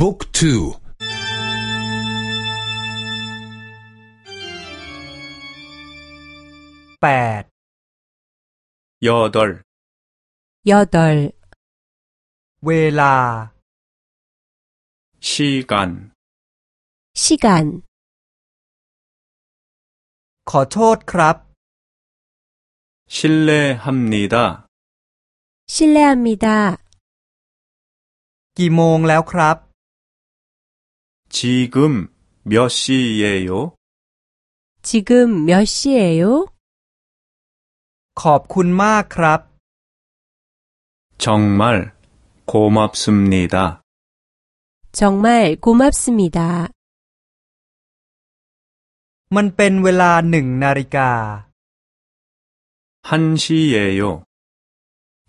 บุ๊กทูแปด 여덟, 여덟, เวลา 시간, 시간, ขอโทษครับ 실례합니다. 실례합니다. กี่โมงแล้วครับ 지금 몇 시예요? 지금 몇 시예요? ขอบคุณมากครับ 정말 고맙습니다. 정말 고맙습니다. มันเป็นเวลาหนึ่งนาฬิกา 한 시예요.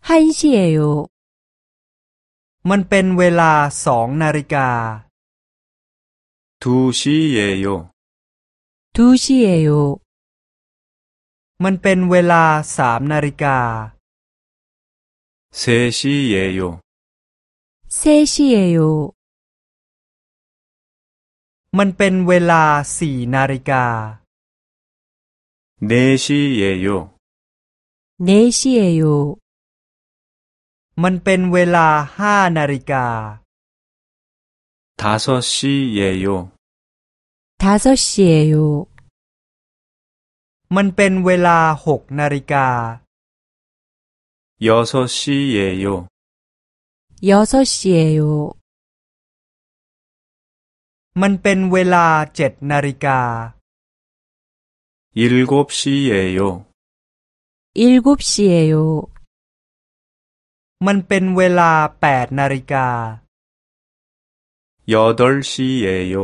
1시예요. มันเป็นเวลาสองนาฬิกา 2시예요. 2시예요. มันเป็นเวลาสามนาฬิกา 3시예요. 3시예요. มันเป็นเวลาสี่นาฬิกา 4시예요. 4시예요. มันเป็นเวลาห้านาฬิกา 5시예요. 5시예요. มันเป็นเวลาหกนาฬิกา 6시예요. 6시예요. มันเป็นเวลาเจ็ดนาฬิกา 7시예요. 7시예요. มันเป็นเวลาแปดนาฬิกา 8시예요.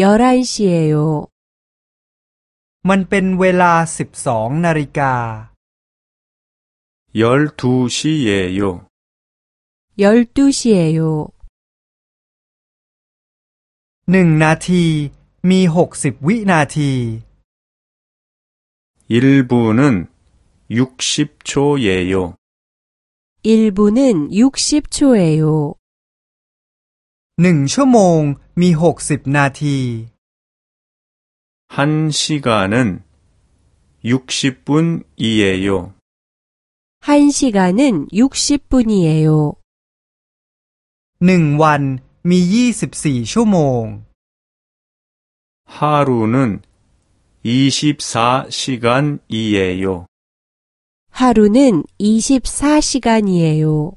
11시예요. มันเป็นเวลาสิบสองนาฬิกา 12시예요. 12시예요. หนึ่งนาทีมีหกสิบวินาที 1분은60초예요. 1분은60초예요. หนึ่งชั่วโมง มีหกสิบนาที 1시간은60분이에요. 1시간은60분이에요. หนึ่งวันมียี่สิบสี่ชั่วโมง 하루는 24시간이에요. 하루는 24시간이에요.